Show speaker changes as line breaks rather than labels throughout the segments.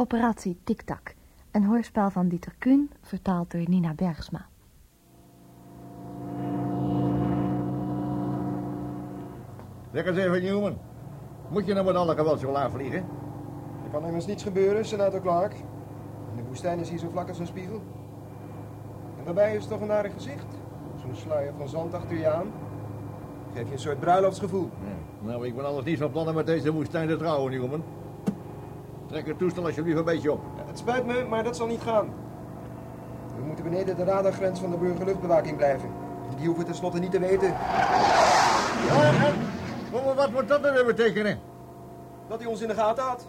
Operatie Tik-Tak. Een hoorspel van Dieter Kuhn, vertaald door Nina Bergsma.
Zeg eens even, Newman. Moet je nou met alle geweld zo laag vliegen?
Er kan immers niets gebeuren, senator Clark. De woestijn is hier zo vlak als een spiegel. En daarbij is het toch een aardig gezicht. Zo'n sluier van zand achter je aan. Geef je een soort bruiloftsgevoel.
Nou, ik ben alles niet van plan om met deze woestijn te trouwen, Newman. Trek het toestel alsjeblieft een beetje op.
Ja, het spijt me, maar dat zal niet gaan. We moeten beneden de radargrens van de burgerluchtbewaking blijven. Die hoeven tenslotte niet te weten
Ja, en? Wat- moet dat dan weer betekenen?
dat hij ons in de gaten had.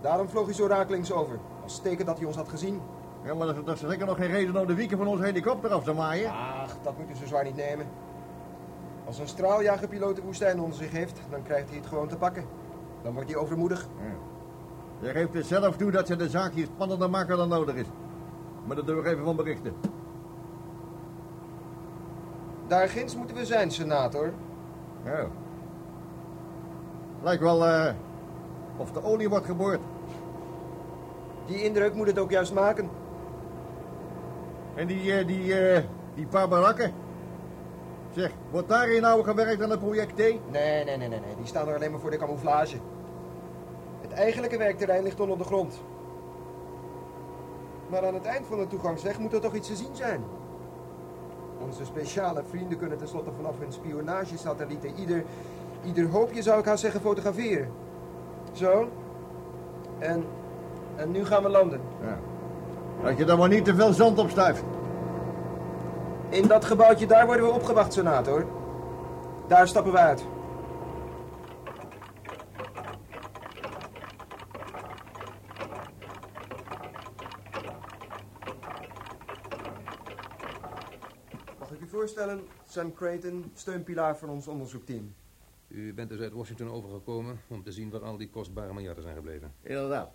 Daarom vloog hij zo rakelings over. Als teken dat hij ons had gezien.
Ja, maar dat is, dat is zeker nog geen reden om de wieken van onze helikopter af te maaien.
Ach, dat moet u zo zwaar niet nemen. Als een straaljagerpiloot de woestijn onder zich heeft, dan krijgt hij het gewoon te pakken. Dan wordt hij overmoedig.
Je geeft dus zelf toe dat ze de zaak hier spannender maken dan nodig is. Met het doorgeven van berichten.
Daar ginds moeten we zijn, senator.
Ja. Lijkt wel eh, of de olie wordt geboord.
Die indruk moet het ook juist maken.
En die, eh, die, eh, die paar barakken. Zeg, wordt daarin nou gewerkt aan het project T?
Nee, nee, nee, nee, nee. Die staan er alleen maar voor de camouflage. Het eigenlijke werkterrein ligt onder de grond. Maar aan het eind van de toegangsweg moet er toch iets te zien zijn. Onze speciale vrienden kunnen tenslotte vanaf hun spionagesatellieten ieder, ieder hoopje, zou ik haast zeggen, fotograferen. Zo. En, en nu gaan we landen.
Ja. Dat je dan maar niet te veel zand opstuift.
In dat gebouwtje daar worden we opgewacht, senator. Daar stappen we uit. Mag ik u voorstellen, Sam Creighton, steunpilaar van ons onderzoekteam.
U bent dus uit Washington overgekomen om te zien waar al die kostbare miljarden zijn gebleven.
Inderdaad.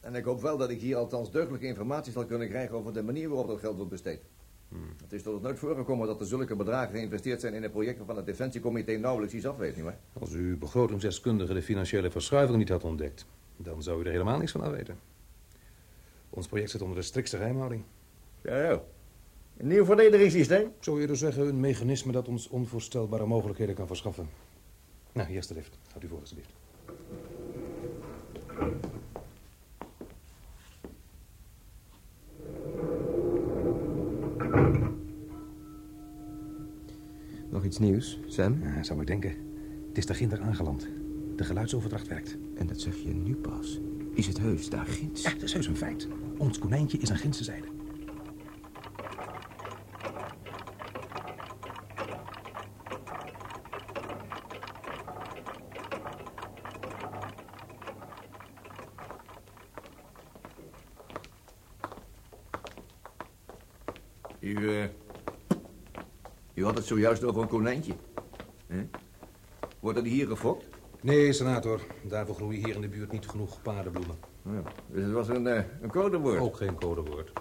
En ik hoop wel dat ik hier althans deugdelijke informatie zal kunnen krijgen over de manier waarop dat geld wordt besteed. Het is tot het nooit voorgekomen dat er zulke bedragen geïnvesteerd zijn in de projecten van het Defensiecomité nauwelijks iets afweet, nietwaar?
Als uw begrotingsdeskundige de financiële verschuiving niet had ontdekt, dan zou u er helemaal niks van af weten. Ons project zit onder de strikste geheimhouding.
Ja, ja. Een nieuw verdedigingssysteem?
Ik zou eerder zeggen een mechanisme dat ons onvoorstelbare mogelijkheden kan verschaffen. Nou, hier is de lift. Gaat u voor, alsjeblieft.
Nog iets nieuws, Sam?
Ja, zou ik denken. Het is daar ginder aangeland. De geluidsoverdracht werkt.
En dat zeg je nu pas. Is het heus daar ginds?
Ja, het is heus een feit. Ons konijntje is aan Ginse zijde.
U, eh, u had het zojuist over een konijntje. Wordt dat hier gefokt?
Nee, senator. Daarvoor groeien hier in de buurt niet genoeg paardenbloemen.
Ja. Dus het was een, eh, een codewoord.
Ook geen codewoord.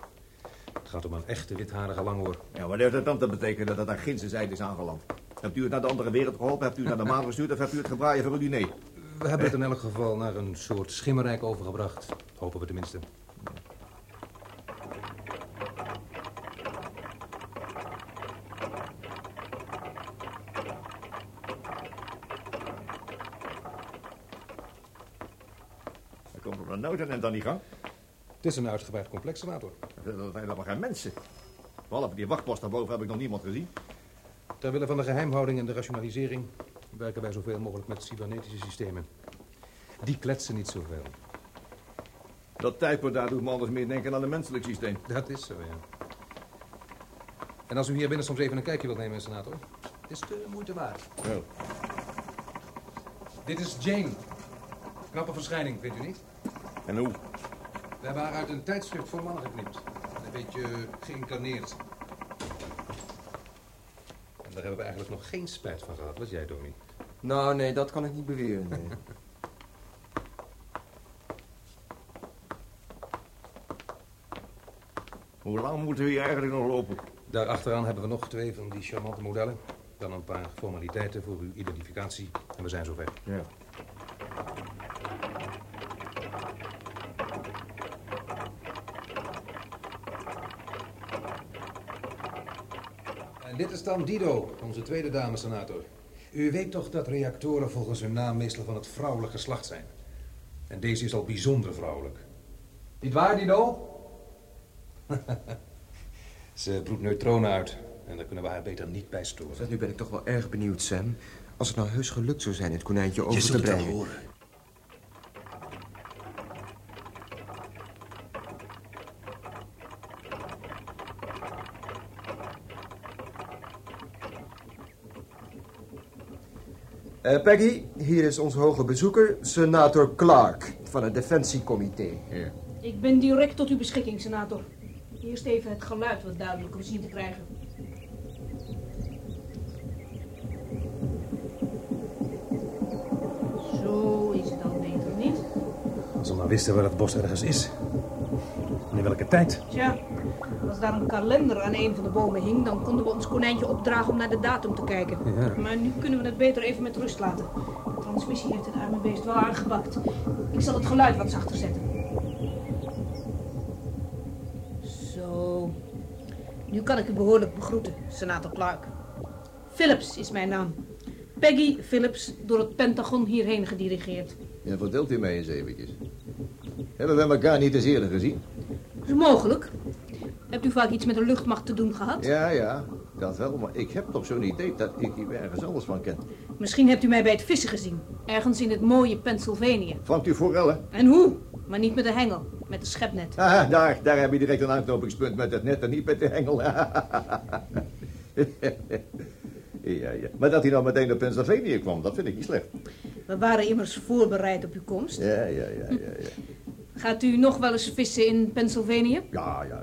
Het gaat om een echte witharige langoor.
Ja, wat heeft dat dan te betekenen dat het aan Ginse zijde is aangeland? Hebt u het naar de andere wereld geholpen? Hebt u het naar de maan gestuurd? Of hebt u het gebraaien voor uw diner?
We hebben het in elk geval naar een soort schimmerrijk overgebracht. Hopen we tenminste.
Dan komt er een nood en dan die gang.
Het is een uitgebreid complex, senator.
Dat zijn helemaal geen mensen. Behalve die wachtpost daarboven heb ik nog niemand gezien.
Ter wille van de geheimhouding en de rationalisering werken wij zoveel mogelijk met cybernetische systemen. Die kletsen niet zoveel.
Dat typen daar doet me anders meer denken aan een menselijk systeem.
Dat is zo, ja. En als u hier binnen soms even een kijkje wilt nemen, senator. Het is de moeite waard.
Ja.
Dit is Jane. Knappe verschijning, vindt u niet?
En hoe?
We hebben haar uit een tijdschrift voor mannen geknipt. Een beetje geïncarneerd. En daar hebben we eigenlijk nog geen spijt van gehad, was jij, Tony?
Nou, nee, dat kan ik niet beweren. Nee.
Hoe lang moeten we hier eigenlijk nog lopen?
Daar achteraan hebben we nog twee van die charmante modellen. Dan een paar formaliteiten voor uw identificatie. En we zijn zover.
Ja.
En dit is dan Dido, onze tweede dame senator. U weet toch dat reactoren volgens hun naam meestal van het vrouwelijk geslacht zijn. En deze is al bijzonder vrouwelijk. Niet waar, Dido? Ze broedt neutronen uit. En daar kunnen we haar beter niet bij storen.
Nu ben ik toch wel erg benieuwd, Sam. Als het nou heus gelukt zou zijn het konijntje over
Je
te
zult het wel
brengen.
horen.
Eh, Peggy, hier is onze hoge bezoeker, senator Clark van het Defensiecomité.
Ja.
Ik ben direct tot uw beschikking, senator. Eerst even het geluid wat duidelijker zien te krijgen. Zo is het al beter, niet?
Als we maar wisten waar het bos ergens is. En in welke tijd.
Tja, als daar een kalender aan een van de bomen hing, dan konden we ons konijntje opdragen om naar de datum te kijken.
Ja.
Maar nu kunnen we het beter even met rust laten. De transmissie heeft het arme beest wel aangebakt. Ik zal het geluid wat zachter zetten. Zo. Nu kan ik u behoorlijk begroeten, senator Clark. Phillips is mijn naam. Peggy Phillips, door het Pentagon hierheen gedirigeerd.
Ja, vertelt u mij eens eventjes. Hebben we elkaar niet eens eerder gezien?
Dat is mogelijk. Hebt u vaak iets met de luchtmacht te doen gehad?
Ja, ja, dat wel, maar ik heb toch zo'n idee dat ik hier ergens anders van ken.
Misschien hebt u mij bij het vissen gezien. Ergens in het mooie Pennsylvania.
Vangt u forellen?
En hoe? Maar niet met de hengel, met de schepnet.
Ah, daar, daar heb je direct een aanknopingspunt met het net en niet met de hengel. ja, ja. Maar dat hij nou meteen naar Pennsylvania kwam, dat vind ik niet slecht.
We waren immers voorbereid op uw komst.
Ja, ja, ja, ja. Ja,
Gaat u nog wel eens vissen in Pennsylvania?
ja, ja zeker, ja, ja.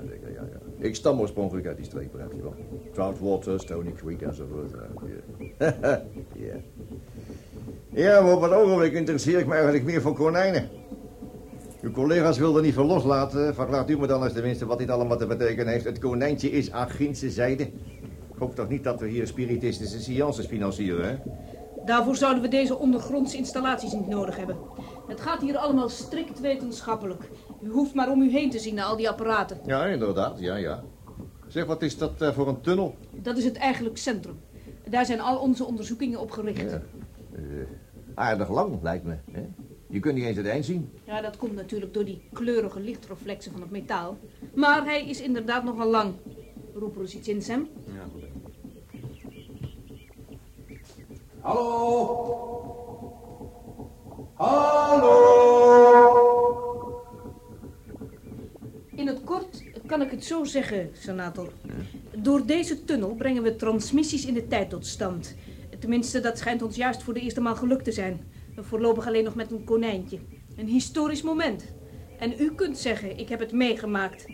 Ik stam oorspronkelijk uit die streek, begrijp je wel. Troutwater, Stony Creek enzovoort. Ja, ja. ja. maar op het ogenblik interesseer ik me eigenlijk meer voor konijnen. Uw collega's wilden niet veel loslaten. Verklaart u me dan eens tenminste wat dit allemaal te betekenen heeft. Het konijntje is Arginse zijde. Ik hoop toch niet dat we hier spiritistische seances financieren, hè?
Daarvoor zouden we deze ondergrondse installaties niet nodig hebben. Het gaat hier allemaal strikt wetenschappelijk. U hoeft maar om u heen te zien naar al die apparaten.
Ja, inderdaad, ja, ja. Zeg, wat is dat eh, voor een tunnel?
Dat is het eigenlijk centrum. Daar zijn al onze onderzoekingen op gericht.
Ja. Eh, aardig lang, lijkt me. Hè? Je kunt niet eens het eind zien.
Ja, dat komt natuurlijk door die kleurige lichtreflexen van het metaal. Maar hij is inderdaad nogal lang. Roep er eens iets in, Sam.
Ja, goed. Hallo? Hallo?
In het kort kan ik het zo zeggen, senator. Door deze tunnel brengen we transmissies in de tijd tot stand. Tenminste, dat schijnt ons juist voor de eerste maal gelukt te zijn. Voorlopig alleen nog met een konijntje. Een historisch moment. En u kunt zeggen, ik heb het meegemaakt.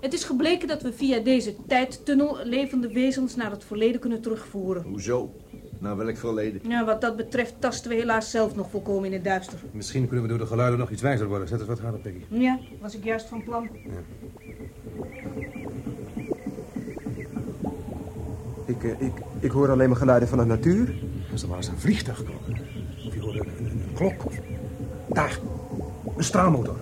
Het is gebleken dat we via deze tijdtunnel levende wezens naar het verleden kunnen terugvoeren.
Hoezo? Naar welk verleden?
Ja, wat dat betreft tasten we helaas zelf nog volkomen in het duister.
Misschien kunnen we door de geluiden nog iets wijzer worden. Zet het wat harder, Peggy.
Ja, was ik juist van plan.
Ik, eh, ik, ik hoor alleen maar geluiden van de natuur.
Als er maar eens een vliegtuig kwam. Of je hoorde een, een, een klok. Of... Daar. Een straalmotor.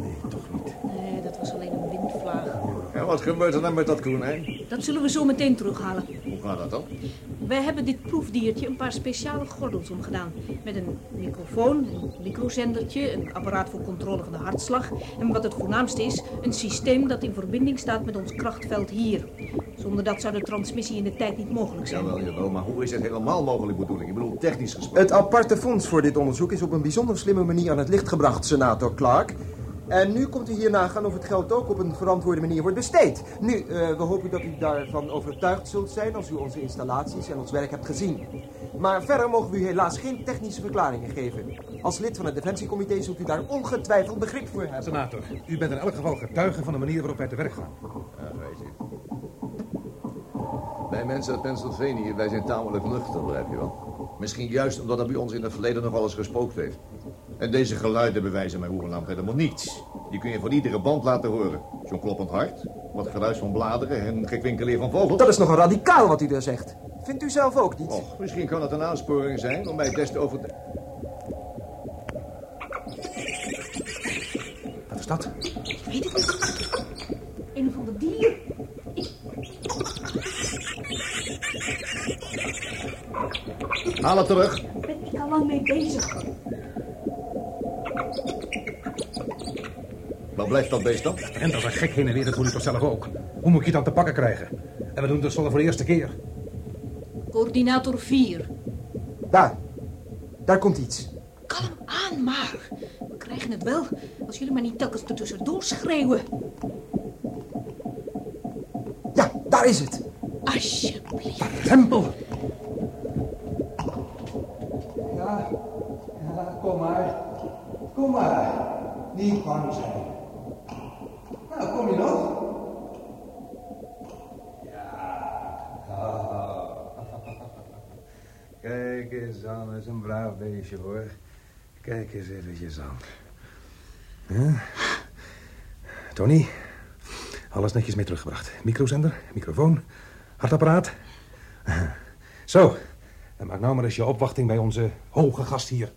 Nee, toch niet.
Nee, dat was alleen een windvlaag.
En wat gebeurt er dan met dat konijn?
Dat zullen we zo meteen terughalen.
Gaat dat dan?
Wij hebben dit proefdiertje een paar speciale gordels omgedaan. Met een microfoon, een microzendertje, een apparaat voor controle van de hartslag. En wat het voornaamste is, een systeem dat in verbinding staat met ons krachtveld hier. Zonder dat zou de transmissie in de tijd niet mogelijk zijn.
Jawel, jawel, maar hoe is het helemaal mogelijk bedoel ik? Ik bedoel, technisch gesproken.
Het aparte fonds voor dit onderzoek is op een bijzonder slimme manier aan het licht gebracht, senator Clark. En nu komt u hier nagaan of het geld ook op een verantwoorde manier wordt besteed. Nu, eh, we hopen dat u daarvan overtuigd zult zijn als u onze installaties en ons werk hebt gezien. Maar verder mogen we u helaas geen technische verklaringen geven. Als lid van het Defensiecomité zult u daar ongetwijfeld begrip voor hebben.
Senator, u bent in elk geval getuige van de manier waarop wij te werk gaan.
Ja, weet je. Wij mensen uit Pennsylvania, wij zijn tamelijk nuchter, begrijp je wel. Misschien juist omdat er bij ons in het verleden nog wel eens gespookt heeft. En deze geluiden bewijzen mijn dat helemaal niets. Die kun je van iedere band laten horen. Zo'n kloppend hart, wat geruis van bladeren en gekwinkeleer van vogels.
Dat is nogal radicaal wat u daar zegt. Vindt u zelf ook niet?
Och, misschien kan het een aansporing zijn om mij des te over...
Wat is dat?
Weet het niet. Een van de dieren.
Haal het terug.
Ben ik al lang mee bezig.
Blijft dat beest dan?
En als een gek heen en weer, dat ik toch zelf ook. Hoe moet ik je dan te pakken krijgen? En we doen het tenslotte voor de eerste keer.
Coördinator 4.
Daar. Daar komt iets.
Kalm aan maar. We krijgen het wel. Als jullie maar niet telkens er tussendoor schreeuwen.
Ja, daar is het.
Alsjeblieft.
Tempel! Ja, ja, kom maar. Kom maar. Niet bang zijn. Nou, kom je nog? Kijk eens aan, dat is een braaf beestje hoor. Kijk eens eventjes aan. Huh? Tony, alles netjes mee teruggebracht. Microzender, microfoon, hartapparaat. Zo, en maak nou maar eens je opwachting bij onze hoge gast hier.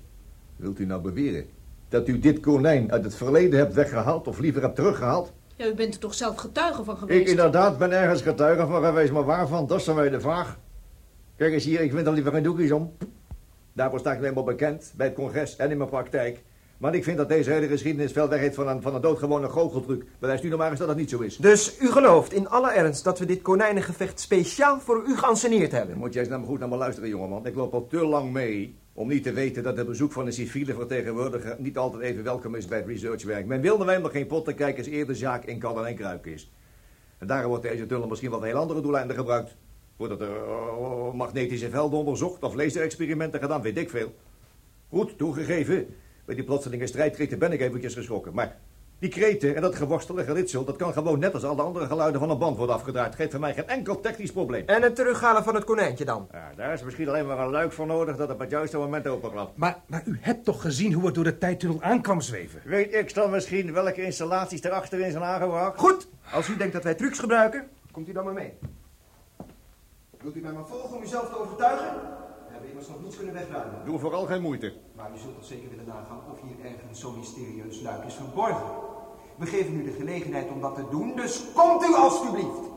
Wilt u nou beweren dat u dit konijn uit het verleden hebt weggehaald... of liever hebt teruggehaald?
Ja, u bent er toch zelf getuige van
Ik
geweest?
inderdaad ben ergens getuige van geweest, maar waarvan? Dat is dan weer de vraag. Kijk eens hier, ik vind er liever geen doekjes om. Daarvoor sta ik alleen maar bekend, bij het congres en in mijn praktijk. Maar ik vind dat deze hele geschiedenis veel weg heeft van een, van een doodgewone goocheltruc. Bewijst u nog maar eens dat dat niet zo is.
Dus u gelooft in alle ernst dat we dit konijnengevecht speciaal voor u geanceneerd
Dan
hebben?
moet jij eens naar me goed naar me luisteren, jongeman. Ik loop al te lang mee om niet te weten dat het bezoek van een civiele vertegenwoordiger niet altijd even welkom is bij het researchwerk. Men wilde mij nog geen pottenkijkers eerder zaak in kan en kruik is. En daarom wordt deze tunnel misschien wel voor heel andere doeleinden gebruikt. Wordt er eh, magnetische velden onderzocht of laserexperimenten gedaan, weet ik veel. Goed, toegegeven. Bij die plotselinge strijdkreten ben ik eventjes geschrokken. Maar die kreten en dat geworstel en geritsel, dat kan gewoon net als alle andere geluiden van een band worden afgedraaid. Geeft voor mij geen enkel technisch probleem.
En het terughalen van het konijntje dan?
Ja, daar is misschien alleen maar een luik voor nodig dat op het juiste moment openklapt.
Maar, maar u hebt toch gezien hoe het door de tijdtunnel aan kwam zweven?
Weet ik dan misschien welke installaties erachterin zijn aangebracht?
Goed, als u denkt dat wij trucs gebruiken, komt u dan maar mee. Wilt u mij maar volgen om uzelf te overtuigen? We hebben immers nog niets kunnen wegruimen.
Doe vooral geen moeite.
Maar u zult toch zeker willen nagaan of hier ergens zo'n mysterieus luik is verborgen. We geven u de gelegenheid om dat te doen, dus komt u alstublieft.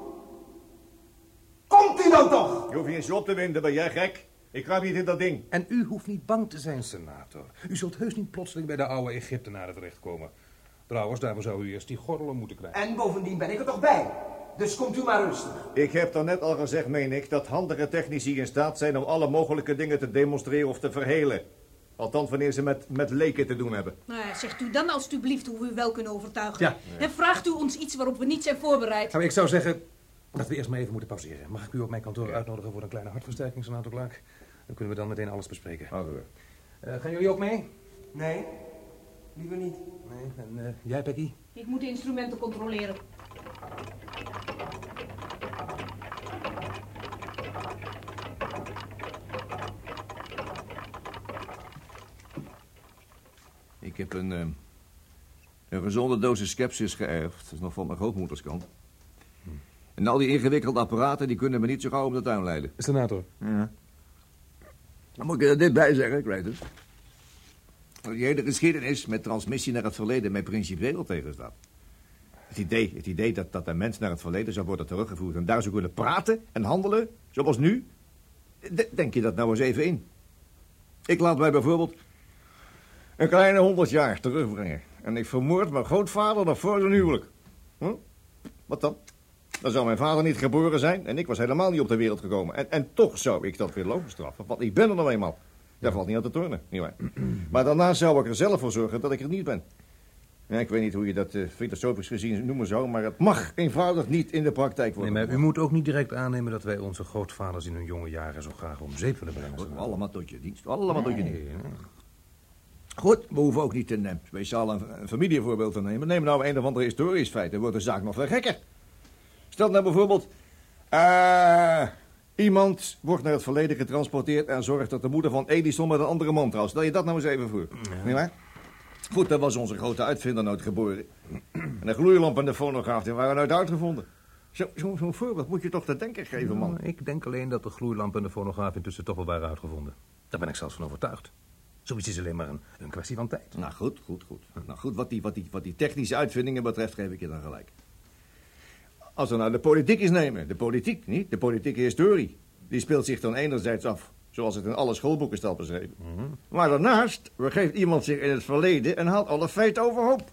Komt u dan toch!
Je hoeft je eens op te winden, ben jij gek? Ik kruip niet in dat ding.
En u hoeft niet bang te zijn, senator. U zult heus niet plotseling bij de oude Egyptenaren terechtkomen. Trouwens, daarvoor zou u eerst die gordelen moeten krijgen.
En bovendien ben ik er toch bij. Dus komt u maar rustig.
Ik heb net al gezegd, meen ik, dat handige technici in staat zijn om alle mogelijke dingen te demonstreren of te verhelen. Althans, wanneer ze met, met leken te doen hebben.
Nou ja, zegt u dan alstublieft hoe we u wel kunnen overtuigen.
Ja.
En vraagt u ons iets waarop we niet zijn voorbereid.
Nou, ik zou zeggen dat we eerst maar even moeten pauzeren. Mag ik u op mijn kantoor uitnodigen voor een kleine hartversterking, senator Clark? Dan kunnen we dan meteen alles bespreken. Eh, gaan jullie ook mee?
Nee, liever niet.
Nee. En eh, jij, Becky?
Ik moet de instrumenten controleren.
Ik heb een, eh, een gezonde dosis skepsis geërfd. Dat is nog van mijn grootmoeders kant. En al die ingewikkelde apparaten, die kunnen me niet zo gauw om de tuin leiden.
Senator.
Ja. Dan moet ik er dit bij zeggen, ik weet het. Dat Die hele geschiedenis met transmissie naar het verleden mij principieel tegenstaat. Het idee, het idee dat, dat een mens naar het verleden zou worden teruggevoerd... en daar zou kunnen praten en handelen, zoals nu... de- denk je dat nou eens even in. Ik laat mij bijvoorbeeld een kleine honderd jaar terugbrengen... en ik vermoord mijn grootvader nog voor zijn huwelijk. Hm? Wat dan? Dan zou mijn vader niet geboren zijn en ik was helemaal niet op de wereld gekomen. En, en toch zou ik dat weer lopen straffen, want ik ben er nou eenmaal. Daar valt niet aan te tornen, nietwaar? Maar daarna zou ik er zelf voor zorgen dat ik er niet ben. Ja, ik weet niet hoe je dat eh, filosofisch gezien noemen zou, maar het mag eenvoudig niet in de praktijk
Nee,
worden.
maar u moet ook niet direct aannemen dat wij onze grootvaders in hun jonge jaren zo graag om zeep willen brengen.
Wordt allemaal tot je dienst, allemaal tot je dienst.
Nee, nee.
Goed, we hoeven ook niet een, eh, speciaal een, een familievoorbeeld te nemen. Neem nou een of ander historisch feit, dan wordt de zaak nog veel gekker. Stel nou bijvoorbeeld... eh, iemand wordt naar het verleden getransporteerd... en zorgt dat de moeder van Edison met een andere man trouwt. Stel je dat nou eens even voor. Niet waar? Goed, dan was onze grote uitvinder nooit geboren. En de gloeilamp en de fonograaf die waren nooit uitgevonden. Zo'n zo, zo'n voorbeeld moet je toch te denken geven, man.
Nou, ik denk alleen dat de gloeilamp en de fonograaf intussen toch wel waren uitgevonden. Daar ben ik zelfs van overtuigd. Zoiets is alleen maar een, een kwestie van tijd.
Nou goed, goed, goed. Nou goed, wat die, wat, die, wat die technische uitvindingen betreft geef ik je dan gelijk. Als we nou de politiek eens nemen. De politiek, niet? De politieke historie. Die speelt zich dan enerzijds af Zoals het in alle schoolboeken staat beschreven. Maar daarnaast begeeft iemand zich in het verleden en haalt alle feiten overhoop.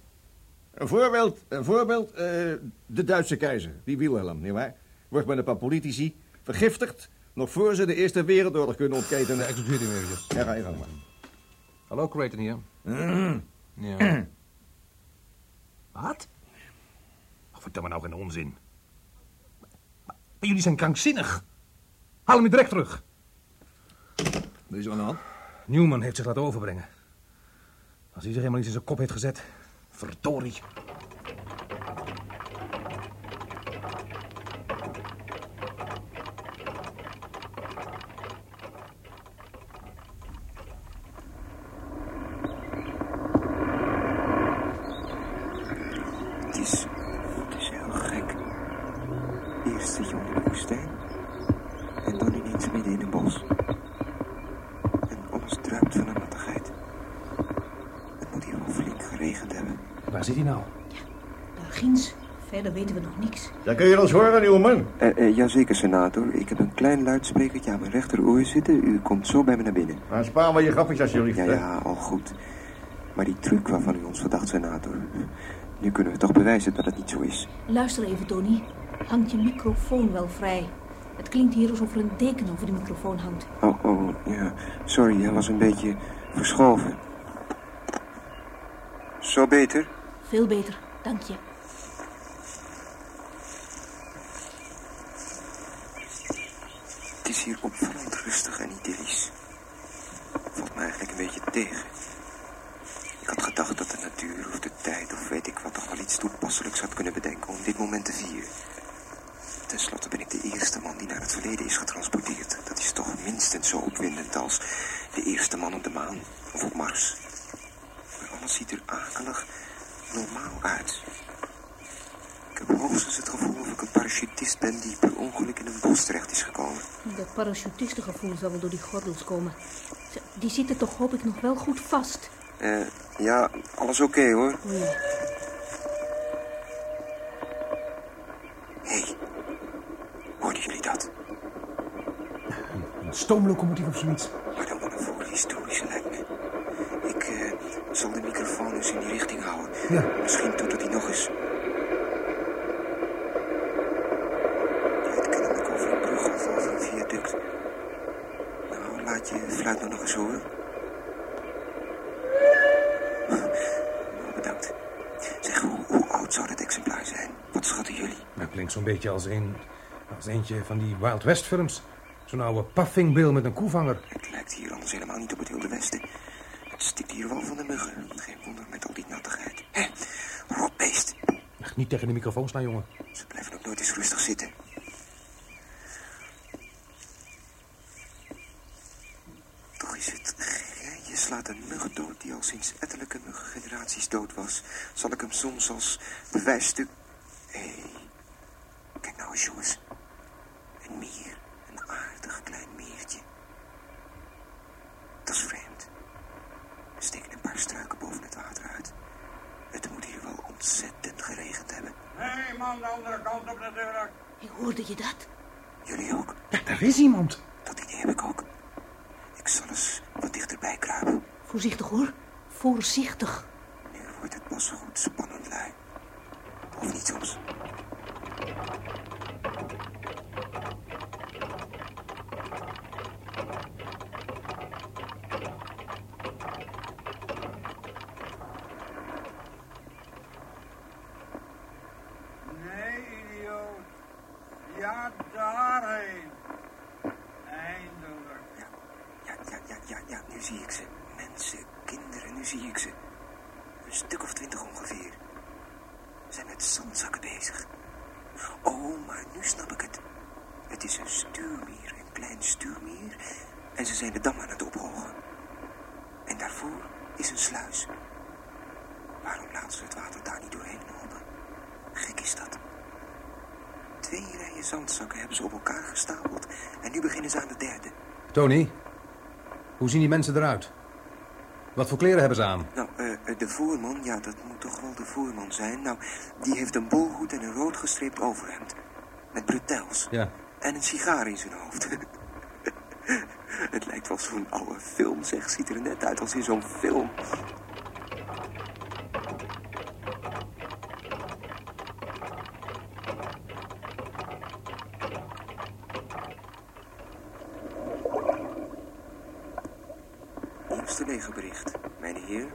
Een voorbeeld, een voorbeeld eh, de Duitse keizer, die Wilhelm, nietwaar? Wordt met een paar politici vergiftigd, nog voor ze de Eerste Wereldoorlog kunnen ontketenen.
Excuseer u eventjes.
Ja, ga je gang maar.
Hallo, Creighton hier.
Mm.
Ja. Wat? Oh, vertel me nou geen onzin. Maar jullie zijn krankzinnig. Haal hem direct terug.
Wat is er de hand?
Newman heeft zich laten overbrengen. Als hij zich helemaal iets in zijn kop heeft gezet. Verdorie.
Het is, het is heel gek. Eerst zit je onder de woestijn. En dan ineens midden in een bos. En alles druipt van een nattigheid. Het moet hier wel flink geregend hebben.
Waar zit hij nou?
Daar ginds. Verder weten we
Ja, kun je ons horen, nieuwe man?
Eh, eh, jazeker, senator. Ik heb een klein luidsprekertje aan mijn rechteroor zitten. U komt zo bij me naar binnen.
Maar spaar maar je grapjes alsjeblieft.
Ja, ja, al goed. Maar die truc waarvan u ons verdacht, senator. Nu kunnen we toch bewijzen dat het niet zo is.
Luister even, Tony. Hangt je microfoon wel vrij? Het klinkt hier alsof er een deken over de microfoon hangt.
Oh, oh, ja. Sorry, hij was een beetje verschoven. Zo beter?
Veel beter, dank je.
Het is hier opvallend rustig en idyllisch. Valt me eigenlijk een beetje tegen. Ik had gedacht dat de natuur of de tijd of weet ik wat toch wel iets toepasselijks had kunnen bedenken om dit moment te vieren. Ten slotte ben ik de eerste man die naar het verleden is getransporteerd. Dat is toch minstens zo opwindend als de eerste man op de maan of op Mars. Maar alles ziet er akelig normaal uit. Ik heb hoogstens het gevoel of ik een parachutist ben die per ongeluk in een bos terecht is gekomen.
Dat parachutistengevoel zal wel door die gordels komen. Die zitten toch hoop ik nog wel goed vast.
Eh, ja, alles oké hoor.
Oh ja.
Hé, hey, hoorden jullie dat?
Een stoomlocomotief of zoiets.
Maar dan wel een voorhistorische lijkt me. Ik eh, zal de microfoon eens in die richting houden.
Ja.
Misschien doet het hij nog eens. Rijdt kennelijk over een brug of over een viaduct. Nou, laat je fluit maar nog eens horen. Bedankt. Zeg, hoe, hoe oud zou dat exemplaar zijn? Wat schatten jullie?
Dat klinkt zo'n beetje als, een, als eentje van die Wild West films. Zo'n oude Puffing Bill met een koevanger.
Het lijkt hier anders helemaal niet op het Wilde Westen. Het stikt hier wel van de muggen. Geen wonder met al die nattigheid. Hé, rot beest.
Ach, Niet tegen de microfoon slaan, jongen.
Ze blijven ook nooit eens rustig zitten. Toch is het gek. Je slaat een muggen dood die al sinds ettelijke muggengeneraties dood was. Zal ik hem soms als bewijsstuk... Hé, kijk nou eens, jongens. Een mier. Een aardig klein miertje. Dat is vreemd. Er steken een paar struiken boven het water uit. Het moet hier wel ontzettend geregend hebben.
Hé, hey, man, de andere kant op natuurlijk.
Hey, hoorde je dat?
Jullie ook?
Ja, daar is iemand.
Dat idee heb ik ook. Ik zal eens wat dichterbij kruipen.
Voorzichtig hoor. Voorzichtig.
Nu wordt het pas goed spannend, lui. Of niet soms?
Nee, idioot. Ja, daarheen. Eindelijk.
Ja, ja, ja, ja, ja, ja, nu zie ik ze. Mensen, kinderen, nu zie ik ze. Een stuk of twintig ongeveer. Zijn met zandzakken bezig. Oh, maar nu snap ik het. Het is een stuurmeer, een klein stuurmeer. En ze zijn de dam aan het ophogen. En daarvoor is een sluis. Waarom laten ze het water daar niet doorheen lopen? Gek is dat. Twee rijen zandzakken hebben ze op elkaar gestapeld. En nu beginnen ze aan de derde.
Tony, hoe zien die mensen eruit? Wat voor kleren hebben ze aan?
Nou, eh, eh, de voerman, ja, dat moet toch wel de voerman zijn. Nou, die heeft een bolhoed en een rood gestreept overhemd. Met bretels.
Ja.
En een sigaar in zijn hoofd. Het lijkt wel zo'n oude film, zeg. Ziet er net uit als in zo'n film. Eerste legerbericht, mijn heer.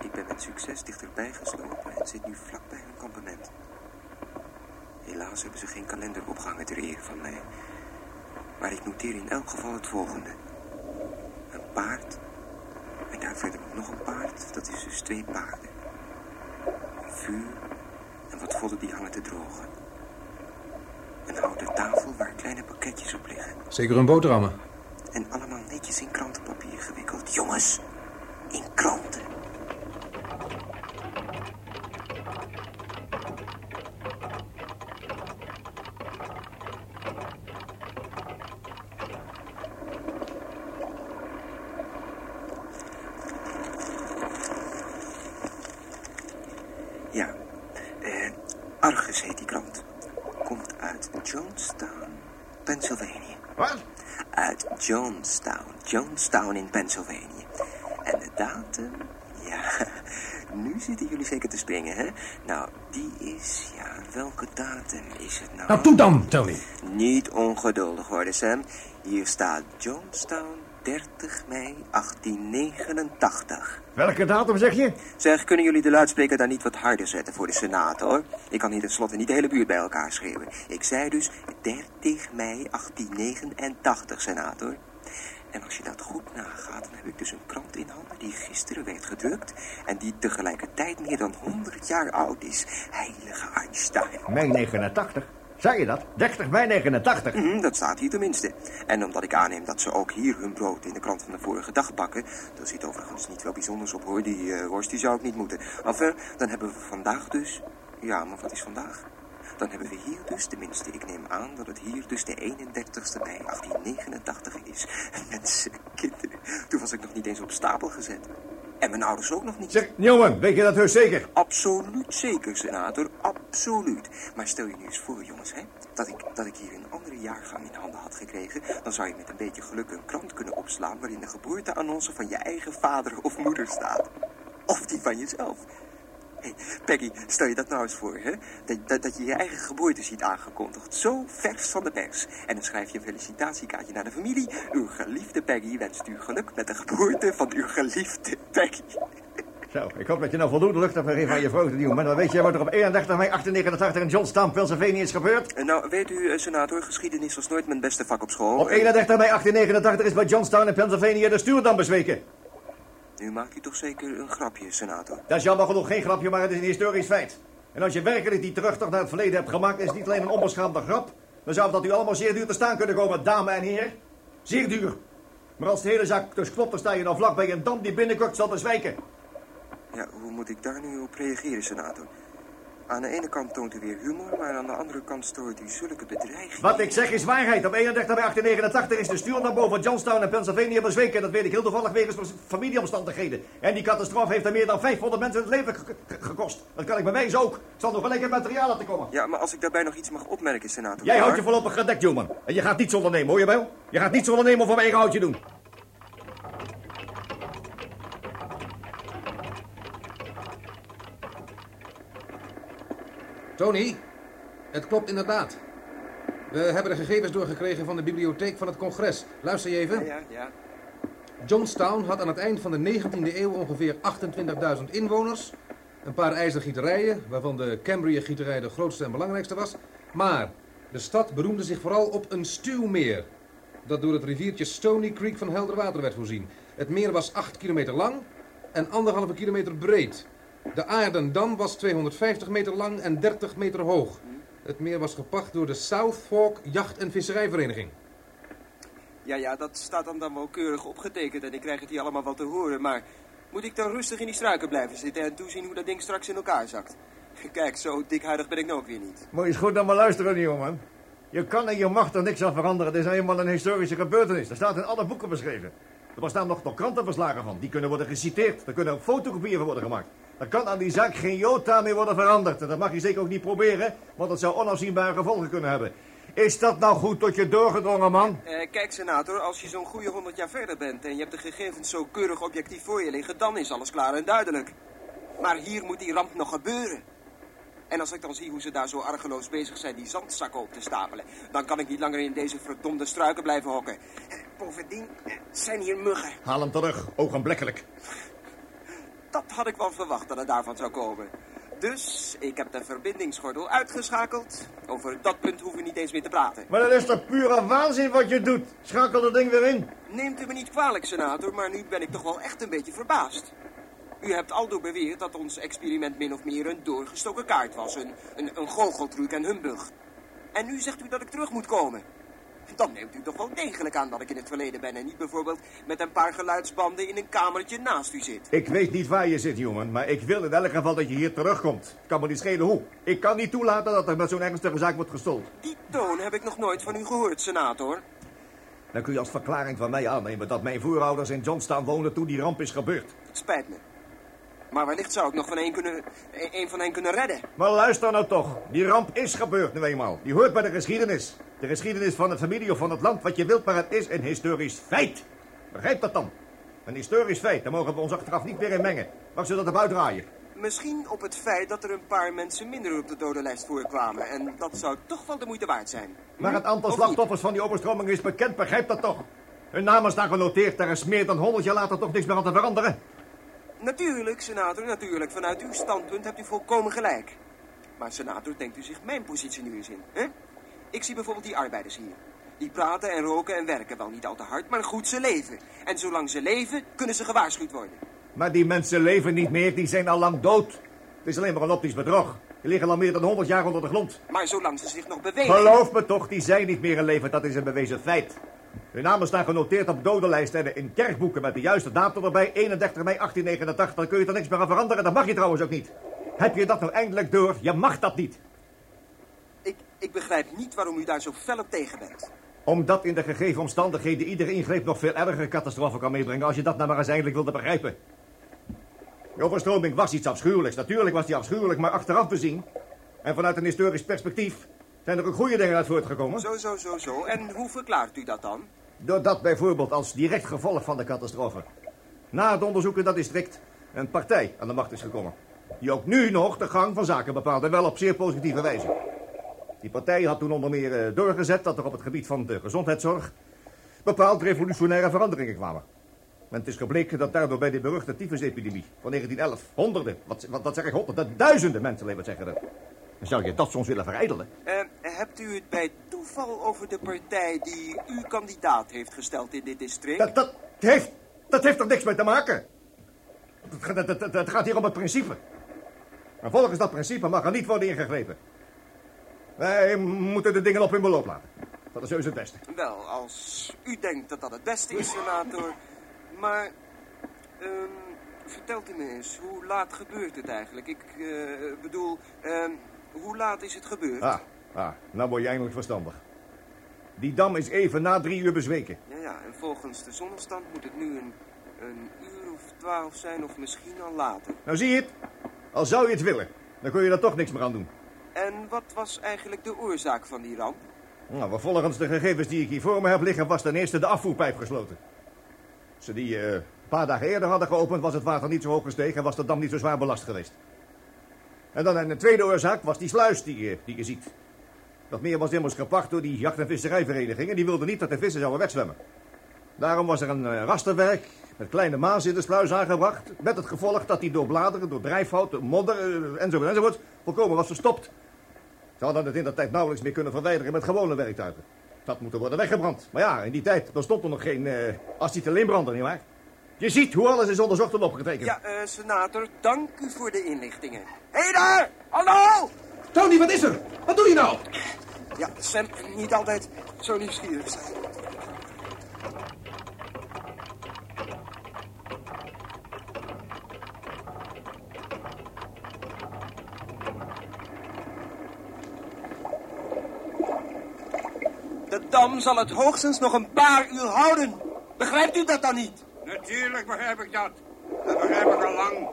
Ik ben met succes dichterbij geslopen en zit nu vlakbij hun kampement. Helaas hebben ze geen kalender opgehangen ter eer van mij. Maar ik noteer in elk geval het volgende. Een paard. En daar verder nog een paard. Dat is dus twee paarden. Een vuur. En wat vodden die hangen te drogen. Een houten tafel waar kleine pakketjes op liggen.
Zeker een boterhammen.
En allemaal netjes in krantenpapier gewikkeld. Jongens, in kranten. Ja, eh, Argus heet die krant. Komt uit Jonestown, Pennsylvania.
Wat?
Uit Jonestown in Pennsylvania. En de datum? Ja, nu zitten jullie zeker te springen, hè? Nou, die is, ja, welke datum is het nou?
Nou, toe dan, Tony.
Niet ongeduldig worden, Sam. Hier staat Jonestown, 30 mei 1889.
Welke datum zeg je?
Zeg, kunnen jullie de luidspreker daar niet wat harder zetten voor de senator? Ik kan hier tenslotte niet de hele buurt bij elkaar schreeuwen. Ik zei dus 30 mei 1889, senator. En als je dat goed nagaat, dan heb ik dus een krant in handen die gisteren werd gedrukt... en die tegelijkertijd meer dan 100 jaar oud is. Heilige Einstein.
Mei 89. Zei je dat? 30 mei 89.
Mhm, dat staat hier tenminste. En omdat ik aanneem dat ze ook hier hun brood in de krant van de vorige dag bakken... daar zit overigens niet wel bijzonders op, hoor. Die uh, worst die zou ik niet moeten. Enfin, dan hebben we vandaag dus... Ja, maar wat is vandaag? Dan hebben we hier dus, tenminste, ik neem aan dat het hier dus de 31ste mei 1889 is. Mensen, kinderen, toen was ik nog niet eens op stapel gezet. En mijn ouders ook nog niet.
Zeg, jongen, weet je dat heus zeker?
Absoluut zeker, senator. Absoluut. Maar stel je nu eens voor, jongens, hè, dat ik, dat ik hier een andere jaargang in handen had gekregen... dan zou je met een beetje geluk een krant kunnen opslaan... waarin de geboorteannonce van je eigen vader of moeder staat. Of die van jezelf. Hey, Peggy, stel je dat nou eens voor, hè? Dat, dat, dat je je eigen geboorte ziet aangekondigd. Zo vers van de pers. En dan schrijf je een felicitatiekaartje naar de familie. Uw geliefde Peggy wenst u geluk met de geboorte van uw geliefde Peggy.
Zo, ik hoop dat je nou voldoende lucht hebt gegeven aan je vreugde, jongen. Maar weet je wat er op 31 mei 1889 in Johnstown, Pennsylvania is gebeurd?
En nou, weet u, eh, senator, geschiedenis was nooit mijn beste vak op school.
Op 31 mei 1889 is bij Johnstown in Pennsylvania de stuurdam bezweken.
Nu maakt u toch zeker een grapje, senator?
Dat is jammer genoeg geen grapje, maar het is een historisch feit. En als je werkelijk die terugtocht naar het verleden hebt gemaakt... is het niet alleen een onbeschaamde grap... dan zou dat u allemaal zeer duur te staan kunnen komen, dame en heer. Zeer duur. Maar als de hele zaak dus klopt, dan sta je dan vlak bij een dam die binnenkort zal bezwijken.
Ja, hoe moet ik daar nu op reageren, senator? Aan de ene kant toont u weer humor, maar aan de andere kant stoort u zulke bedreigingen.
Wat ik zeg is waarheid. Op 31 mei 1889 is de stuurdam boven Johnstown en Pennsylvania bezweken. Dat weet ik heel toevallig wegens familieomstandigheden. En die catastrofe heeft er meer dan 500 mensen het leven ge- ge- gekost. Dat kan ik bewijzen ook. Ik zal nog gelijk in materiaal laten komen.
Ja, maar als ik daarbij nog iets mag opmerken, senator...
Jij houdt je voorlopig gedekt, jongen. En je gaat niets ondernemen, hoor je wel? Je gaat niets ondernemen of voor mijn eigen houtje doen.
Tony, het klopt inderdaad. We hebben de gegevens doorgekregen van de bibliotheek van het congres. Luister je even.
Ja, ja.
Johnstown had aan het eind van de 19e eeuw ongeveer 28.000 inwoners. Een paar ijzergieterijen, waarvan de Cambria-gieterij de grootste en belangrijkste was. Maar de stad beroemde zich vooral op een stuwmeer. Dat door het riviertje Stony Creek van helder water werd voorzien. Het meer was 8 kilometer lang en anderhalve kilometer breed. De Aardendam was 250 meter lang en 30 meter hoog. Het meer was gepacht door de South Fork Jacht- en Visserijvereniging.
Ja, ja, dat staat dan, dan wel keurig opgetekend en ik krijg het hier allemaal wel te horen. Maar moet ik dan rustig in die struiken blijven zitten en toezien hoe dat ding straks in elkaar zakt? Kijk, zo dikhuidig ben ik nou ook weer niet.
Moet je eens goed naar me luisteren, jongen. Je kan en je mag er niks aan veranderen. Het is nou eenmaal een historische gebeurtenis. Dat staat in alle boeken beschreven. Er bestaan nog, nog krantenverslagen van. Die kunnen worden geciteerd. Er kunnen ook fotocopieën van worden gemaakt. Er kan aan die zaak geen jota meer worden veranderd. En dat mag je zeker ook niet proberen, want dat zou onafzienbare gevolgen kunnen hebben. Is dat nou goed tot je doorgedrongen, man?
Eh, kijk, senator, als je zo'n goede 100 jaar verder bent... en je hebt de gegevens zo keurig objectief voor je liggen... dan is alles klaar en duidelijk. Maar hier moet die ramp nog gebeuren. En als ik dan zie hoe ze daar zo argeloos bezig zijn die zandzakken op te stapelen... dan kan ik niet langer in deze verdomde struiken blijven hokken. Eh, bovendien eh, zijn hier muggen.
Haal hem terug, ogenblikkelijk.
Dat had ik wel verwacht dat het daarvan zou komen. Dus ik heb de verbindingsgordel uitgeschakeld. Over dat punt hoeven we niet eens meer te praten.
Maar dat is toch pure waanzin wat je doet? Schakel dat ding weer in.
Neemt u me niet kwalijk, senator, maar nu ben ik toch wel echt een beetje verbaasd. U hebt aldoor beweerd dat ons experiment min of meer een doorgestoken kaart was. Een, een, een goocheltruc en humbug. En nu zegt u dat ik terug moet komen. Dan neemt u toch wel degelijk aan dat ik in het verleden ben... en niet bijvoorbeeld met een paar geluidsbanden in een kamertje naast u zit.
Ik weet niet waar je zit, jongen, maar ik wil in elk geval dat je hier terugkomt. Kan me niet schelen hoe. Ik kan niet toelaten dat er met zo'n ernstige zaak wordt gestold.
Die toon heb ik nog nooit van u gehoord, senator.
Dan kun je als verklaring van mij aannemen dat mijn voorouders in Johnstown woonden toen die ramp is gebeurd.
Het spijt me. Maar wellicht zou ik nog van één, kunnen, één van hen kunnen redden.
Maar luister nou toch. Die ramp is gebeurd nu eenmaal. Die hoort bij de geschiedenis. De geschiedenis van het familie of van het land, wat je wilt, maar het is een historisch feit. Begrijp dat dan? Een historisch feit, daar mogen we ons achteraf niet meer in mengen. Mag ze dat eruit draaien?
Misschien op het feit dat er een paar mensen minder op de dodenlijst voorkwamen. En dat zou toch wel de moeite waard zijn.
Maar het aantal
Of niet?
slachtoffers van die overstroming is bekend, begrijp dat toch? Hun namen staan genoteerd, daar is meer dan 100 jaar later toch niks meer aan te veranderen.
Natuurlijk, senator, natuurlijk. Vanuit uw standpunt hebt u volkomen gelijk. Maar senator, denkt u zich mijn positie nu eens in, hè? Ik zie bijvoorbeeld die arbeiders hier. Die praten en roken en werken wel niet al te hard, maar goed, ze leven. En zolang ze leven, kunnen ze gewaarschuwd worden.
Maar die mensen leven niet meer, die zijn al lang dood. Het is alleen maar een optisch bedrog. Die liggen al meer dan 100 jaar onder de grond.
Maar zolang ze zich nog bewegen...
Geloof me toch, die zijn niet meer in leven, dat is een bewezen feit. Hun namen staan genoteerd op dodenlijsten en in kerkboeken met de juiste datum erbij, 31 mei 1889. Dan kun je er niks meer aan veranderen, dat mag je trouwens ook niet. Heb je dat nou eindelijk door? Je mag dat niet.
Ik, ik begrijp niet waarom u daar zo fel op tegen bent.
Omdat in de gegeven omstandigheden iedere ingreep nog veel ergere catastrofen kan meebrengen... als je dat nou maar eens eindelijk wilde begrijpen. De overstroming was iets afschuwelijks. Natuurlijk was die afschuwelijk, maar achteraf bezien... en vanuit een historisch perspectief... zijn er ook goede dingen uit voortgekomen.
Zo, zo, zo, zo. En hoe verklaart u dat dan?
Doordat bijvoorbeeld als direct gevolg van de catastrofe... na het onderzoek in dat district een partij aan de macht is gekomen. Die ook nu nog de gang van zaken bepaalt en wel op zeer positieve wijze. Die partij had toen onder meer eh, doorgezet dat er op het gebied van de gezondheidszorg... bepaald revolutionaire veranderingen kwamen. En het is gebleken dat daardoor bij de beruchte tyfusepidemie van 1911... honderden, wat, wat, wat zeg ik, honderden, duizenden mensenlevens zeggen. Zou je dat soms willen verijdelen.
Eh, hebt u het bij toeval over de partij die uw kandidaat heeft gesteld in dit district?
Dat, dat, heeft, dat heeft er niks mee te maken. Het, het, het- het gaat hier om het principe. En volgens dat principe mag er niet worden ingegrepen. Wij moeten de dingen op hun beloop laten. Dat is heus het beste.
Wel, als u denkt dat dat het beste is, senator. Maar, ehm, vertelt u me eens, hoe laat gebeurt het eigenlijk? Ik eh, bedoel, ehm, hoe laat is het gebeurd?
Ah, ah, nou word je eindelijk verstandig. Die dam is even na drie uur bezweken.
Ja, ja, en volgens de zonnestand moet het nu een, een uur of twaalf zijn, of misschien al later.
Nou zie je het? Al zou je het willen, dan kun je er toch niks meer aan doen.
En wat was eigenlijk de oorzaak van die ramp?
Nou, volgens de gegevens die ik hier voor me heb liggen, was ten eerste de afvoerpijp gesloten. Als ze die eh, een paar dagen eerder hadden geopend, was het water niet zo hoog gestegen en was de dam niet zo zwaar belast geweest. En dan een tweede oorzaak was die sluis die, je- die je ziet. Dat meer was immers gepacht door die jacht- en visserijverenigingen. Die wilden niet dat de vissen zouden wegzwemmen. Daarom was er een eh, rasterwerk met kleine maas in de sluis aangebracht. Met het gevolg dat die door bladeren, door drijfhout, modder eh, enzovoort enzovoort volkomen was verstopt. Ze hadden het in de tijd nauwelijks meer kunnen verwijderen met gewone werktuigen. Dat moet er worden weggebrand. Maar ja, in die tijd bestond er nog geen uh, acetyleenbrander, nietwaar? Je ziet hoe alles is onderzocht en opgetekend.
Ja, eh, senator, dank u voor de inlichtingen. Hé hey daar! Hallo!
Tony, wat is er? Wat doe je nou?
Ja, Sam, niet altijd zo nieuwsgierig zijn. De dam zal het hoogstens nog een paar uur houden. Begrijpt u dat dan niet?
Natuurlijk begrijp ik dat. Dat begrijp ik al lang.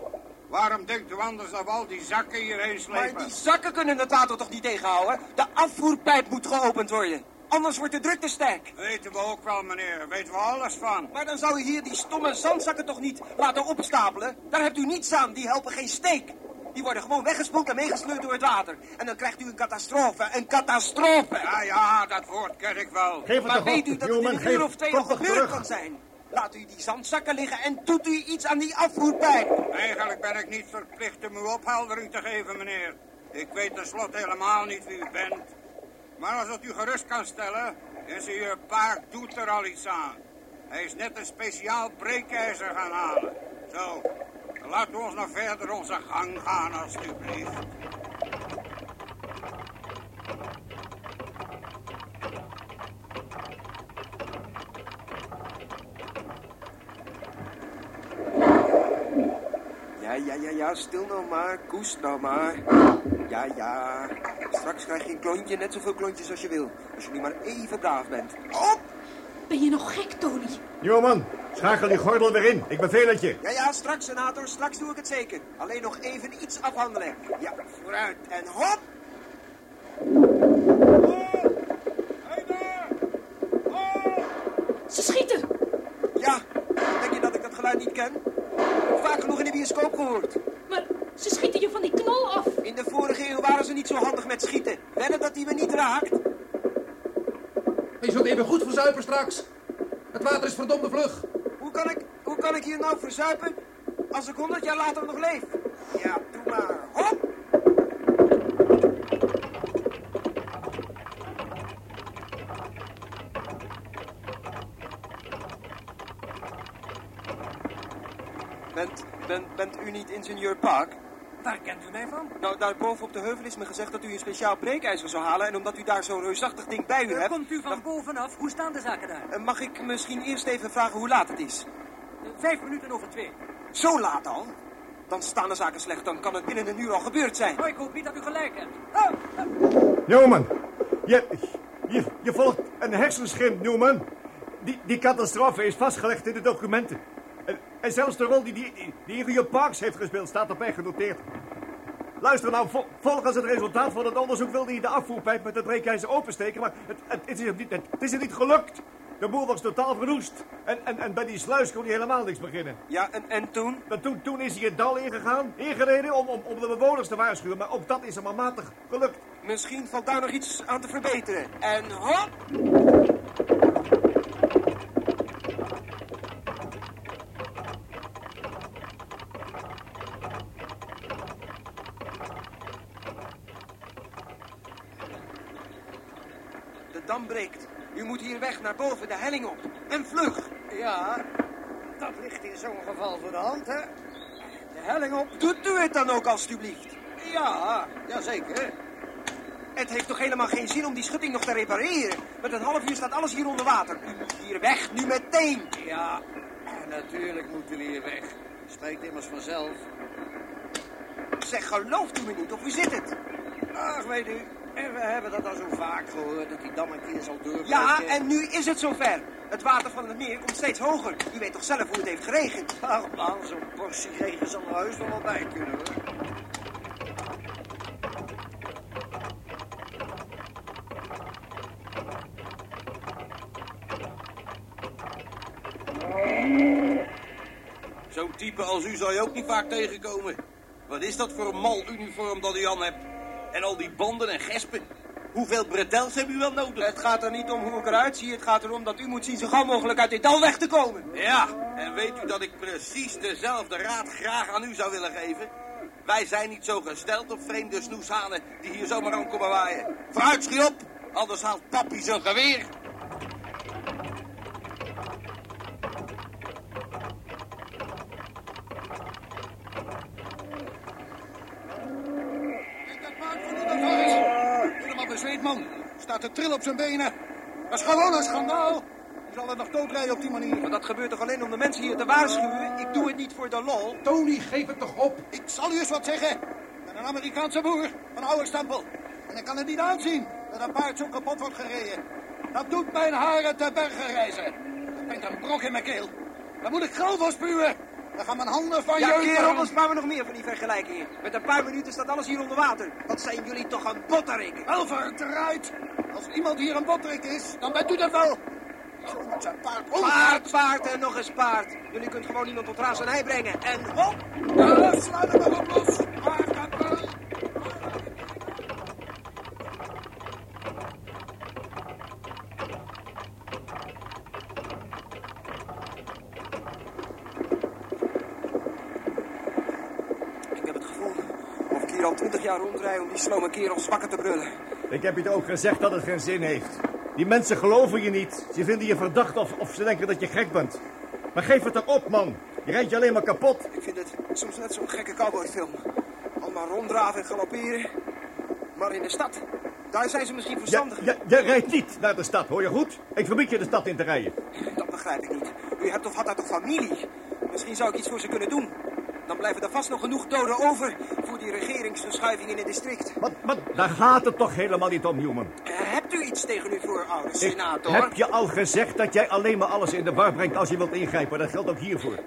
Waar waarom denkt u anders dat we al die zakken hierheen slepen?
Maar die zakken kunnen het water toch niet tegenhouden? De afvoerpijp moet geopend worden. Anders wordt de druk te sterk.
Weten we ook wel, meneer. Weten we alles van.
Maar dan zou u hier die stomme zandzakken toch niet laten opstapelen? Daar hebt u niets aan, die helpen geen steek. Die worden gewoon weggespoeld en meegesleurd door het water. En dan krijgt u een catastrofe, een catastrofe.
Ja, ja, dat woord ken ik wel.
Geef het
Maar weet u dat het in een uur of twee nog gebeurd kan zijn? Laat u die zandzakken liggen en doet u iets aan die afvoerpijp.
Eigenlijk ben ik niet verplicht om u opheldering te geven, meneer. Ik weet tenslotte helemaal niet wie u bent. Maar als het u gerust kan stellen, is uw paard doet er al iets aan. Hij is net een speciaal breekijzer gaan halen. Zo, laten we ons nog verder onze gang gaan, alstublieft.
Ja, ja, ja, ja, stil nou maar, koest nou maar. Ja, ja, straks krijg je een klontje, net zoveel klontjes als je wil. Als je nu maar even braaf bent. Op!
Ben je nog gek, Tony?
Newman, schakel die gordel weer in. Ik beveel het je.
Ja, ja, straks, senator, straks doe ik het zeker. Alleen nog even iets afhandelen. Ja, vooruit en hop!
Ze schieten!
Ja, denk je dat ik dat geluid niet ken? Vaak genoeg in de bioscoop gehoord.
Maar ze schieten je van die knol af.
In de vorige eeuw waren ze niet zo handig met schieten. Wedden dat die me niet raakt?
Je zult even goed verzuipen straks. Het water is verdomde vlug.
Hoe kan ik, hoe kan ik hier nou verzuipen als ik honderd jaar later nog leef? Ja, doe maar. Hop! Bent, bent, u niet ingenieur Park?
Waar kent u mij van?
Nou, daar boven op de heuvel is me gezegd dat u een speciaal breekijzer zou halen. En omdat u daar zo'n reusachtig ding bij u hebt...
Komt u van bovenaf? Hoe staan de zaken daar?
eh, Mag ik misschien eerst even vragen hoe laat het is?
Vijf minuten over twee.
Zo laat al? Dan staan de zaken slecht. Dan kan het binnen een uur al gebeurd zijn.
Oh, ik hoop niet dat u gelijk hebt.
Newman, je, je, je volgt een hersenschim, Newman. Die, die catastrofe is vastgelegd in de documenten. En, zelfs de rol die, die, die, Ingenieur Parks heeft gespeeld staat erbij genoteerd. Luister nou, vol- volgens het resultaat van het onderzoek wilde hij de afvoerpijp met het breekijzer opensteken, maar het, het, het is hem niet, het, het is hem niet gelukt. De boel was totaal verroest. En, en, en bij die sluis kon hij helemaal niks beginnen.
Ja, en, en toen?
En toen, toen is hij het dal ingegaan, ingereden om, om, om de bewoners te waarschuwen. Maar ook dat is hem maar matig gelukt.
Misschien valt daar nog iets aan te verbeteren. En hop! Dam breekt. U moet hier weg naar boven, de helling op. En vlug!
Ja, dat ligt in zo'n geval voor de hand, hè? De helling op.
Doet u het dan ook alstublieft?
Ja, jazeker.
Het heeft toch helemaal geen zin om die schutting nog te repareren? Met een half uur staat alles hier onder water. U moet hier weg, nu meteen!
Ja, natuurlijk moeten we hier weg. Spreekt immers vanzelf.
Zeg, gelooft u me niet of u zit het?
Ach, weet u, en we hebben dat al zo vaak gehoord, dat die dam een keer zal doorbreken.
Ja, en nu is het zover. Het water van het meer komt steeds hoger. U weet toch zelf hoe het heeft geregend?
Ach man, zo'n portie regen zal er heus nog wel bij kunnen, hoor.
Zo'n type als u zal je ook niet vaak tegenkomen. Wat is dat voor een mal uniform dat u aan hebt? En al die banden en gespen. Hoeveel bretels hebben u wel nodig?
Het gaat er niet om hoe ik eruit zie. Het gaat erom dat u moet zien zo gauw mogelijk uit dit dal weg te komen.
Ja, en weet u dat ik precies dezelfde raad graag aan u zou willen geven? Wij zijn niet zo gesteld op vreemde snoeshanen die hier zomaar aankomen waaien. Vooruit, schiet op, anders haalt papi zijn geweer.
Dat maakt van de ervaring. Helemaal bezweet, man. Te trillen op zijn benen. Dat is gewoon een schandaal. Je zal er nog doodrijden op die manier.
Maar dat gebeurt toch alleen om de mensen hier te waarschuwen? Ik doe het niet voor de lol.
Tony, geef het toch op.
Ik zal u eens wat zeggen. Ik ben een Amerikaanse boer van oude stempel. En ik kan het niet aanzien dat een paard zo kapot wordt gereden. Dat doet mijn haren te bergen reizen. Dat brengt een brok in mijn keel. Daar moet ik gauw voor spuwen.
Dan gaan mijn handen van Ja, je...
kerel, dan sparen we nog meer van die vergelijkingen. Met een paar minuten staat alles hier onder water. Wat zijn jullie toch een botterik?
Elver, eruit! Als iemand hier een botterik is, dan bent u dat wel. Zo zijn paard
Paard, paard en nog eens paard. Jullie kunt gewoon iemand tot razernij brengen. En hop!
Ja, sluit hem maar op los. Paard.
Ik heb het gevoel of ik hier al twintig jaar rondrij om die slome kerels wakker te brullen.
Ik heb je toch ook gezegd dat het geen zin heeft. Die mensen geloven je niet. Ze vinden je verdacht of, of ze denken dat je gek bent. Maar geef het dan op, man. Je rijdt je alleen maar kapot.
Ik vind het soms net zo'n gekke cowboyfilm. Allemaal ronddraven en galopperen. Maar in de stad, daar zijn ze misschien
Ja,
verstandig.
ja, je rijdt niet naar de stad, hoor je goed? Ik verbied je de stad in te rijden.
Dat begrijp ik niet. U hebt of had daar toch familie? Misschien zou ik iets voor ze kunnen doen. Dan blijven er vast nog genoeg doden over voor die regeringsverschuiving in het district.
Wat, wat, daar gaat het toch helemaal niet om, Newman.
Eh, hebt u iets tegen uw voorouders,
Ik
senator?
heb je al gezegd dat jij alleen maar alles in de war brengt als je wilt ingrijpen. Dat geldt ook hiervoor.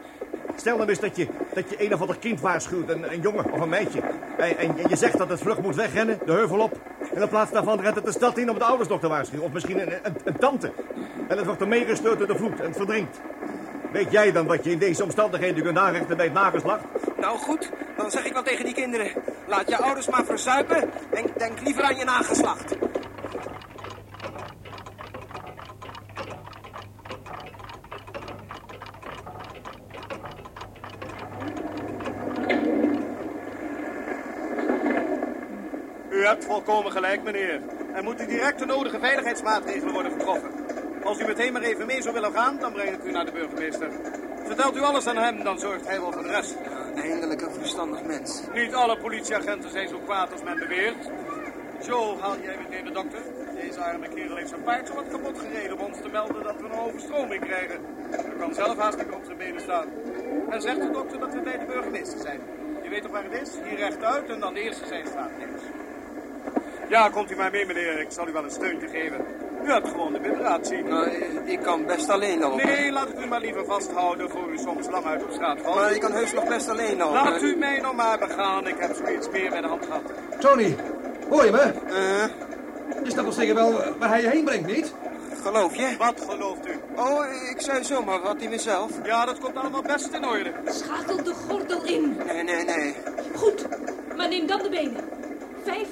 Stel nou eens dat je, dat je een of ander kind waarschuwt, een, een jongen of een meisje. En, en je zegt dat het vlug moet wegrennen, de heuvel op. En in plaats daarvan rent het de stad in om de ouders nog te waarschuwen. Of misschien een, een, een tante. En het wordt er meegesleurd door de vloed en het verdrinkt. Weet jij dan wat je in deze omstandigheden kunt aanrichten bij het nageslacht?
Nou goed, dan zeg ik wel tegen die kinderen. Laat je ouders maar verzuipen en denk liever aan je nageslacht.
U hebt volkomen gelijk, meneer. Er moeten direct de nodige veiligheidsmaatregelen worden getroffen. Als u meteen maar even mee zou willen gaan, dan breng ik u naar de burgemeester. Vertelt u alles aan hem, dan zorgt hij wel voor de rest.
Eindelijk een verstandig mens.
Niet alle politieagenten zijn zo kwaad als men beweert. Joe, haal jij meteen de dokter? Deze arme kerel heeft zijn paard zo wat kapot gereden om ons te melden dat we een overstroming krijgen. Hij kan zelf haast niet op zijn benen staan. En zegt de dokter dat we bij de burgemeester zijn. Je weet toch waar het is? Hier rechtuit en dan de eerste zijstraat links. Ja, komt u maar mee, meneer. Ik zal u wel een steuntje geven. U hebt gewoon de vibratie.
Nou, ik kan best alleen lopen.
Nee, laat ik u maar liever vasthouden voor u soms lang uit op straat valt.
Maar ik kan heus nog best alleen lopen.
Laat u mij nog maar begaan. Ik heb zoiets meer bij de hand gehad.
Tony, hoor je me?
Eh,
Je snapt toch zeker wel waar hij je heen brengt, niet?
geloof je?
Wat gelooft u?
Oh, ik zei zomaar wat in mezelf.
Ja, dat komt allemaal best in orde.
Schakel de gordel in.
Nee, nee, nee.
Goed, maar neem dan de benen. Vijf,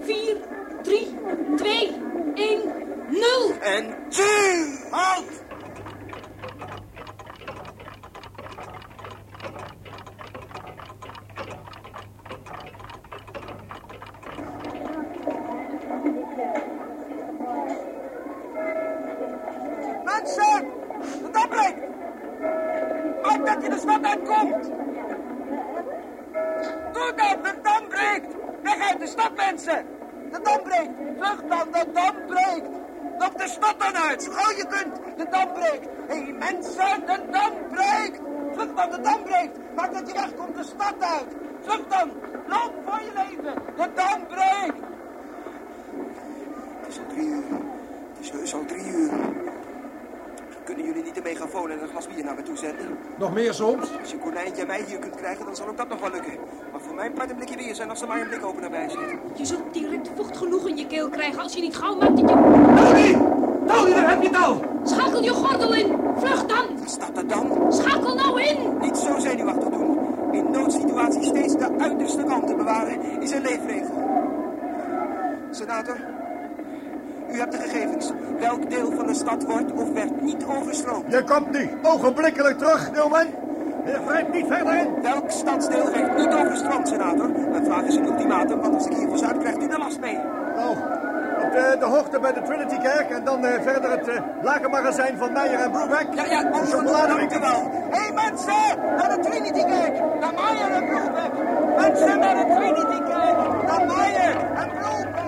vier, drie, twee, één,
No!
and two. Out! Breekt! Maak dat je wegkomt de stad uit! Vlug dan! Loop voor je leven! De dam breekt! Het is al drie uur. Het is heus al drie uur. Kunnen jullie niet de megafoon en een glas bier naar me toe zenden?
Nog meer soms?
Als je konijntje en mij hier kunt krijgen, dan zal ook dat nog wel lukken. Maar voor mijn part een blikje bier zijn als er maar een blikopener bij zit.
Je zult direct vocht genoeg in je keel krijgen als je niet gauw maakt dat je...
Tony! Tony, daar heb je het al!
Schakel je gordel in. Vlug dan.
Wat staat er dan?
Schakel nou in.
Niet zo zenuwachtig doen. In noodsituaties steeds de uiterste kant te bewaren is een leefregel. Senator, u hebt de gegevens. Welk deel van de stad wordt of werd niet overstroomd?
Je komt nu ogenblikkelijk terug, Newman. Je grijpt niet verder in.
Welk stadsdeel werd niet overstroomd, senator? Mijn vraag is een ultimatum, want als ik hier verzuip, krijgt u de last mee.
Nou, op de, de hoogte bij de Trinity-kerk en dan eh, verder het uh, lakenmagazijn van Meijer en Brubeck.
Ja, ja, oh,
chocoladewinkel.
wel. Hé hey, mensen, naar de Trinity-kerk, naar Meijer en Brubeck. Mensen, naar de Trinity-kerk, naar Meijer en Brubeck.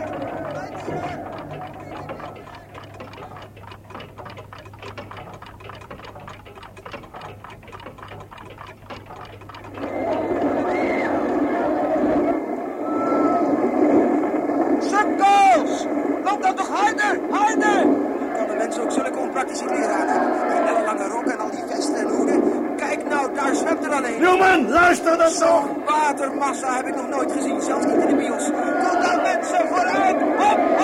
Newman, luister dan! Zo'n watermassa heb ik nog nooit gezien, zelfs niet in de bios. Tot dan mensen, vooruit! Op!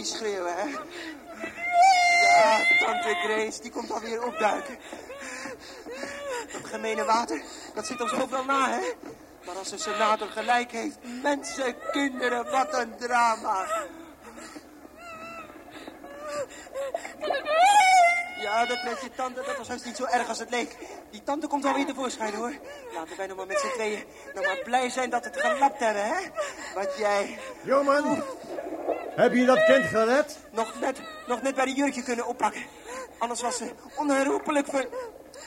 Die schreeuwen, hè? Ja, tante Grace, die komt alweer opduiken. Dat gemene water, dat zit ons ook wel na, hè? Maar als de senator gelijk heeft, mensen, kinderen, wat een drama. Ja, dat met je tante, dat was juist niet zo erg als het leek. Die tante komt alweer tevoorschijn, hoor. Laten wij nog maar met z'n tweeën nog maar blij zijn dat we het gelapt hebben, hè? Wat jij...
Jongen, heb je dat kind gered?
Nog net, nog net bij de jurkje kunnen oppakken. Anders was ze onherroepelijk ver...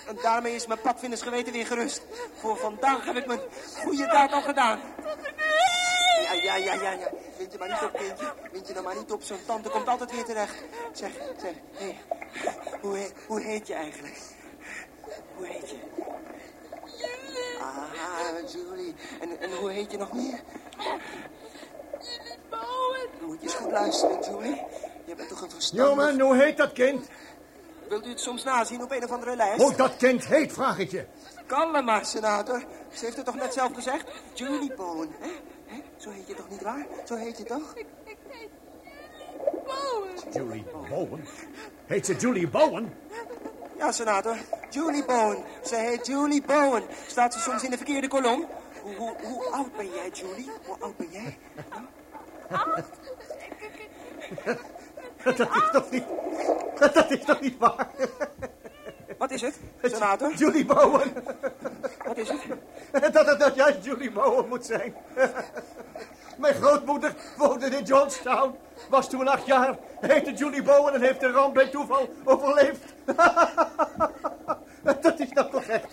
En daarmee is mijn padvinders geweten weer gerust. Voor vandaag heb ik mijn goede daad al gedaan. Ja, ja, ja, ja, ja. Wind je maar niet op, kindje. Wind je nou maar niet op. Zo'n tante komt altijd weer terecht. Zeg, zeg, hé. Hey, hoe, he- hoe heet je eigenlijk? Hoe heet je? Ah, Julie. En, en hoe heet je nog meer? Moet je eens goed luisteren, Julie. Je bent toch een verstandig...
Jongen, hoe heet dat kind?
Wilt u het soms nazien op een of andere lijst?
Hoe dat kind heet, vraag ik je.
Kalm maar, senator. Ze heeft het toch net zelf gezegd? Julie Bowen, hè? hè? Zo heet je toch niet waar? Zo heet je toch?
Julie Bowen? Heet ze Julie Bowen?
Ja, senator. Julie Bowen. Ze heet Julie Bowen. Staat ze soms in de verkeerde kolom? Hoe, hoe, hoe oud ben jij, Julie? Hoe oud ben jij?
Dat is toch niet... Dat is toch niet waar?
Wat is het, senator?
Julie Bowen.
Wat is het?
Dat het dat juist Julie Bowen moet zijn. Mijn grootmoeder woonde in Johnstown. Was toen acht jaar. Heette Julie Bowen en heeft de ramp bij toeval overleefd. Dat is nou toch echt.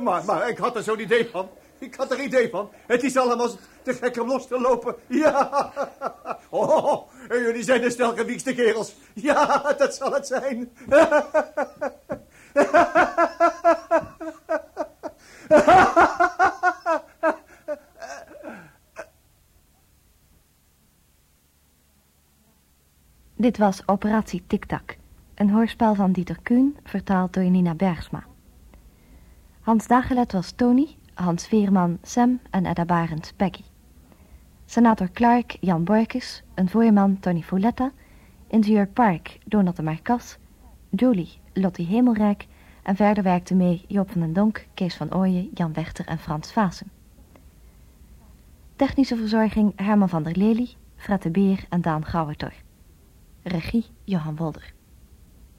Maar, maar ik had er zo'n idee van. Ik had er idee van. Het is allemaal te gek om los te lopen. Ja. Oh, en jullie zijn de stel gewiekste kerels. Ja, dat zal het zijn.
Dit was Operatie Tiktak, een hoorspel van Dieter Kuhn, vertaald door Nina Bergsma. Hans Dagelet was Tony, Hans Veerman Sam en Edda Barends Peggy. Senator Clark Jan Borkes, een voorman Tony Folletta, ingenieur Park Donald de Marcas, Jolie Lottie Hemelrijk en verder werkten mee Joop van den Donk, Kees van Ooyen, Jan Wechter en Frans Vaassen. Technische verzorging Herman van der Lely, Fred de Beer en Daan Gouwertor. Regie Johan Wolder.